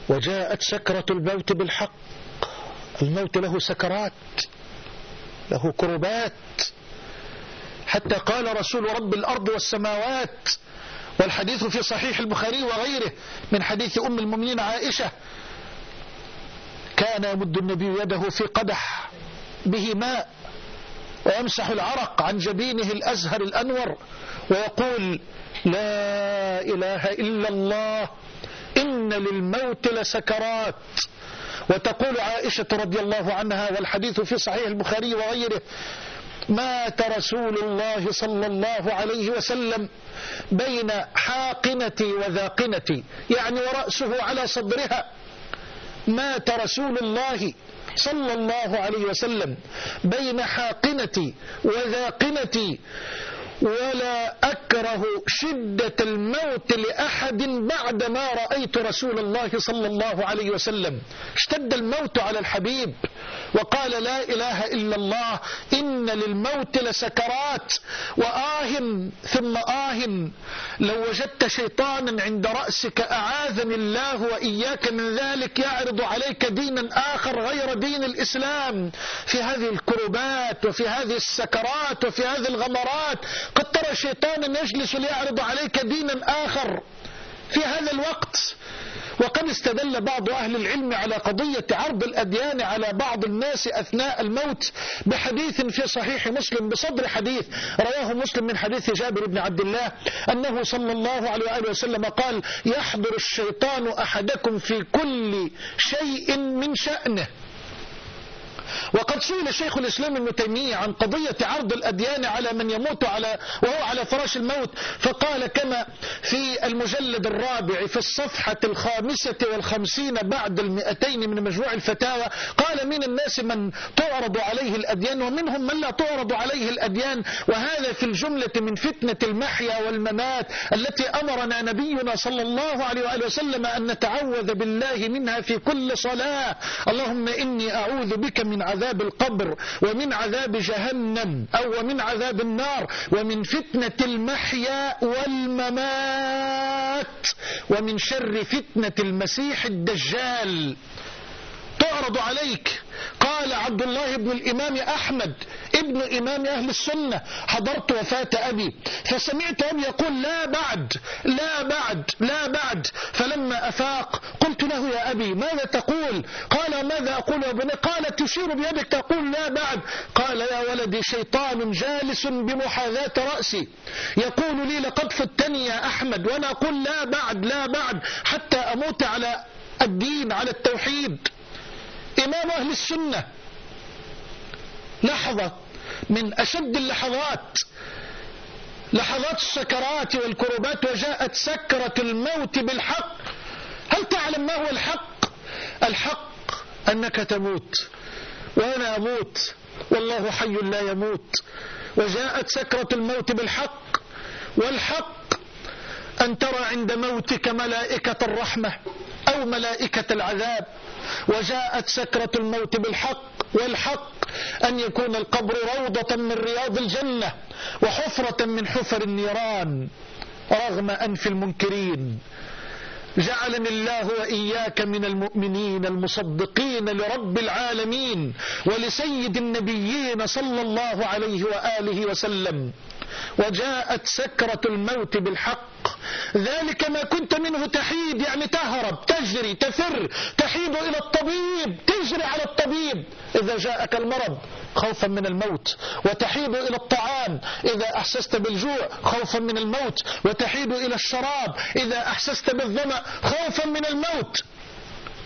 وجاءت سكرة الموت بالحق. الموت له سكرات له كربات. حتى قال رسول رب الأرض والسماوات والحديث في صحيح البخاري وغيره من حديث أم المؤمنين عائشة. كان يمد النبي يده في قدح به ماء ويمسح العرق عن جبينه الأزهر الأنور ويقول لا إله إلا الله إن للموت لسكرات. وتقول عائشة رضي الله عنها والحديث في صحيح البخاري وغيره مات رسول الله صلى الله عليه وسلم بين حاقنتي وذاقنتي يعني ورأسه على صدرها. مات رسول الله صلى الله عليه وسلم بين حاقنتي وذاقنتي. ولا أكره شدة الموت لأحد بعدما رأيت رسول الله صلى الله عليه وسلم. اشتد الموت على الحبيب وقال لا إله إلا الله إن للموت لسكرات. وآه ثم آه لو وجدت شيطانا عند رأسك أعاذني الله وإياك من ذلك يعرض عليك دينا آخر غير دين الإسلام. في هذه الكربات وفي هذه السكرات وفي هذه الغمرات قد ترى شيطانا يجلس ليعرض عليك دينا آخر في هذا الوقت. وقد استدل بعض أهل العلم على قضية عرض الأديان على بعض الناس أثناء الموت بحديث في صحيح مسلم بصدر حديث رواه مسلم من حديث جابر بن عبد الله أنه صلى الله عليه وآله وسلم قال يحضر الشيطان أحدكم في كل شيء من شأنه. وقد سئل شيخ الإسلام ابن تيمية عن قضية عرض الأديان على من يموت على وهو على فراش الموت فقال كما في المجلد الرابع في الصفحة الخامسة والخمسين بعد المئتين من مجموع الفتاوى قال من الناس من تعرض عليه الأديان ومنهم من لا تعرض عليه الأديان وهذا في الجملة من فتنة المحيا والممات التي أمرنا نبينا صلى الله عليه وآله وسلم أن نتعوذ بالله منها في كل صلاة. اللهم إني أعوذ بك من عذاب القبر ومن عذاب جهنم أو ومن عذاب النار ومن فتنة المحيا والممات ومن شر فتنة المسيح الدجال. تعرض عليك. قال عبد الله بن الإمام أحمد ابن إمام أهل السنة حضرت وفاة أبي فسمعت أبي يقول لا بعد لا بعد لا بعد. فلما أفاق قلت له يا أبي ماذا تقول؟ قال ماذا أقول يا بني؟ قال تشير بيدك تقول لا بعد. قال يا ولدي شيطان جالس بمحاذاة رأسي. يقول لي لقد فتني يا أحمد وأنا أقول لا بعد لا بعد. حتى أموت على الدين على التوحيد. إمام أهل السنة. لحظة من أشد اللحظات. لحظات السكرات والكربات وجاءت سكرة الموت بالحق. هل تعلم ما هو الحق؟ الحق أنك تموت وأنا أموت والله حي لا يموت. وجاءت سكرة الموت بالحق. والحق أن ترى عند موتك ملائكة الرحمة أو ملائكة العذاب. وجاءت سكرة الموت بالحق والحق أن يكون القبر روضة من رياض الجنة وحفرة من حفر النيران رغم أنف المنكرين. جعلني الله وإياك من المؤمنين المصدقين لرب العالمين ولسيد النبيين صلى الله عليه وآله وسلم. وجاءت سكرة الموت بالحق. ذلك ما كنت منه تحيد يعني تهرب تجري تفر تحيد إلى الطبيب تجري على الطبيب. إذا جاءك المرض خوفا من الموت وتحيد إلى الطعام. إذا أحسست بالجوع خوفا من الموت. وتحيد إلى الشراب إذا أحسست بالظمأ خوفا من الموت.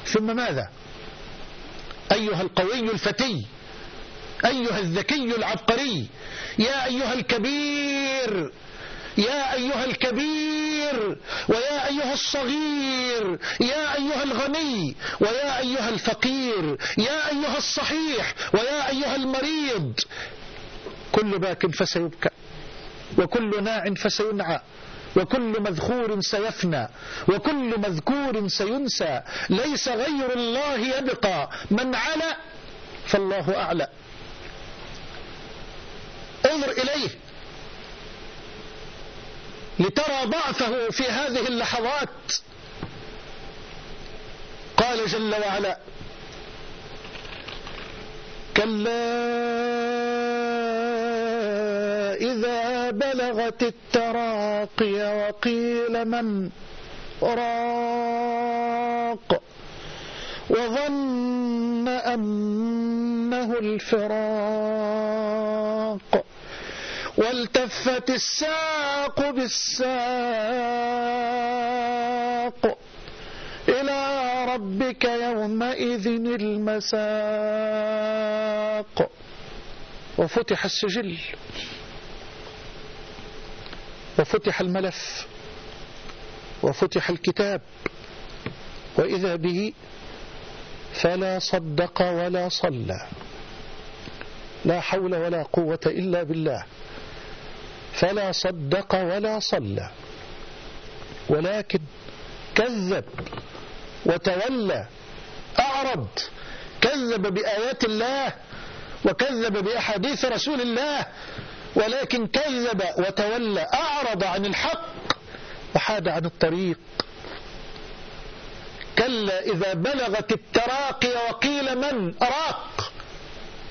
ثم ماذا؟ أيها القوي الفتي أيها الذكي العبقري يا أيها الكبير يا أيها الكبير ويا أيها الصغير يا أيها الغني ويا أيها الفقير يا أيها الصحيح ويا أيها المريض. كل باك فسيبكى وكل ناع فسينعى وكل مذكور سيفنى وكل مذكور سينسى. ليس غير الله يبقى. من على فالله أعلى. انظر إليه. لترى ضعفه في هذه اللحظات. قال جل وعلا كلا إذا بلغت التراقي وقيل من راق وظن أنه الفراق. والتفت الساق بالساق إلى ربك يومئذ المساق. وفتح السجل. وفتح الملف. وفتح الكتاب. وإذا به فلا صدق ولا صلى. لا حول ولا قوة إلا بالله. فلا صدق ولا صلى. ولكن كذب وتولى أعرض كذب بآيات الله وكذب بأحاديث رسول الله ولكن كذب وتولى أعرض عن الحق وحاد عن الطريق. كلا إذا بلغت التراقي وقيل من أراق.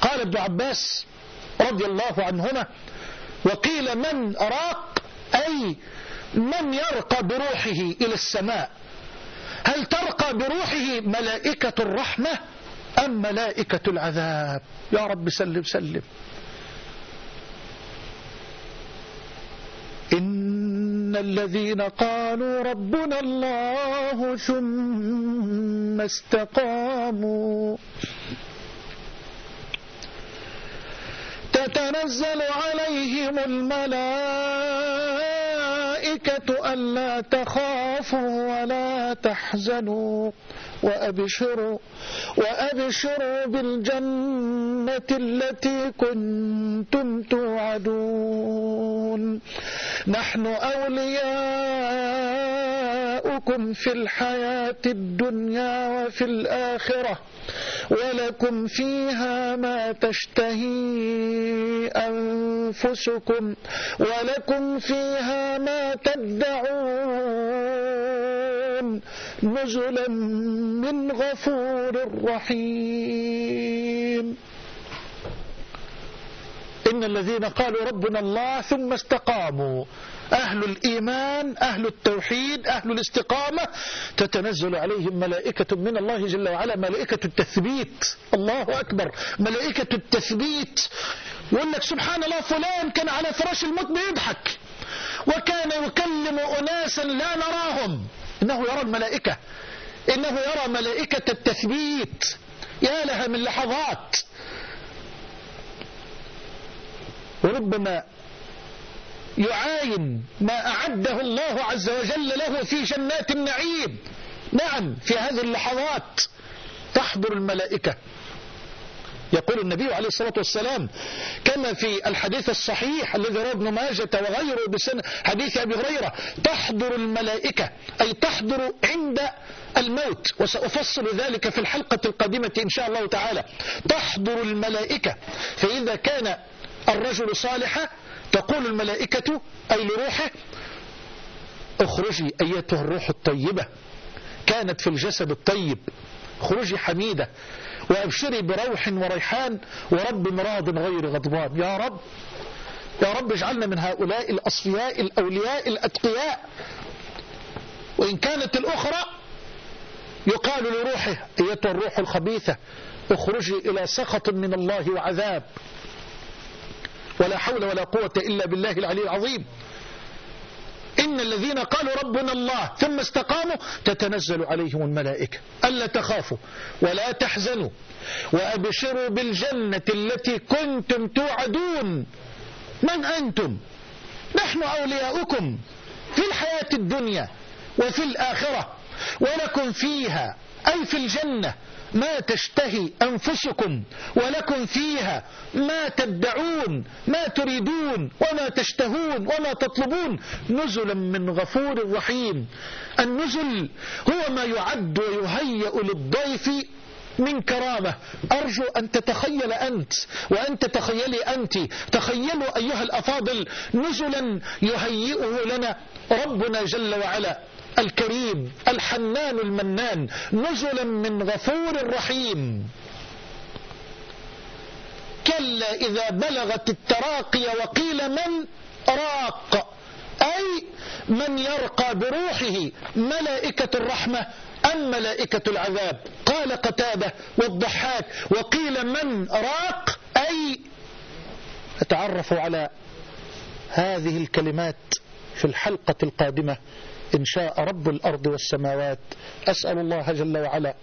قال ابن عباس رضي الله عنهما وقيل من أراق أي من يرقى بروحه إلى السماء. هل ترقى بروحه ملائكة الرحمة أم ملائكة العذاب؟ يا رب سلم سلم. إن الذين قالوا ربنا الله ثم استقاموا تتنزل عليهم الملائكة ألا تخافوا ولا تحزنوا وأبشروا وأبشروا بالجنة التي كنتم توعدون. نحن أولياؤكم في الحياة الدنيا وفي الآخرة ولكم فيها ما تشتهي أنفسكم ولكم فيها ما تدعون نزلا من غفور رحيم. إن الذين قالوا ربنا الله ثم استقاموا أهل الإيمان أهل التوحيد أهل الاستقامة تتنزل عليهم ملائكة من الله جل وعلا ملائكة التثبيت. الله أكبر ملائكة التثبيت. يقول لك سبحان الله فلان كان على فراش الموت بيضحك وكان يكلم أناسا لا نراهم. إنه يرى الملائكة إنه يرى ملائكة التثبيت. يا لها من لحظات. وربما يعاين ما أعده الله عز وجل له في جنات النعيم. نعم في هذه اللحظات تحضر الملائكة. يقول النبي عليه الصلاة والسلام كما في الحديث الصحيح الذي رواه ابن ماجة وغيره بسنة حديث أبي هريرة تحضر الملائكة أي تحضر عند الموت. وسأفصل ذلك في الحلقة القادمة إن شاء الله تعالى. تحضر الملائكة فإذا كان الرجل صالحا تقول الملائكة أي لروحه اخرجي أيتها الروح الطيبة. كانت في الجسد الطيب. اخرجي حميدة. وأبشري بروح وريحان. ورب راض غير غضبان. يا رب يا رب اجعلنا من هؤلاء الأصفياء الأولياء الأتقياء. وإن كانت الأخرى يقال لروحه أيتها الروح الخبيثة اخرجي إلى سخط من الله وعذاب. ولا حول ولا قوة إلا بالله العلي العظيم. إن الذين قالوا ربنا الله ثم استقاموا تتنزل عليهم الملائكة. ألا تخافوا ولا تحزنوا وأبشروا بالجنة التي كنتم توعدون. من أنتم؟ نحن أولياؤكم في الحياة الدنيا وفي الآخرة. ولكم فيها أي في الجنة ما تشتهي أنفسكم ولكم فيها ما تدعون ما تريدون وما تشتهون وما تطلبون. نزلا من غفور رحيم. النزل هو ما يعد ويهيأ للضيف من كرامة. أرجو أن تتخيل أنت وأن تتخيلي أنت. تخيلوا أيها الأفاضل نزلا يهيئه لنا ربنا جل وعلا. الكريم الحنان المنان نزلا من غفور رحيم. كلا إذا بلغت التراقي وقيل من؟ راق. أي من يرقى بروحه ملائكة الرحمة أم ملائكة العذاب؟ قال قتادة والضحاك وقيل من؟ راق. أي أتعرف على هذه الكلمات في الحلقة القادمة إن شاء رب الأرض والسماوات. أسأل الله جل وعلا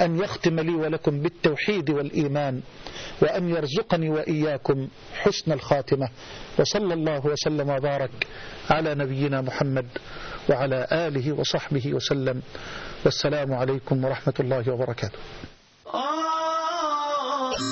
أن يختم لي ولكم بالتوحيد والإيمان وأن يرزقني وإياكم حسن الخاتمة. وصلى الله وسلم وبارك على نبينا محمد وعلى آله وصحبه وسلم. والسلام عليكم ورحمة الله وبركاته.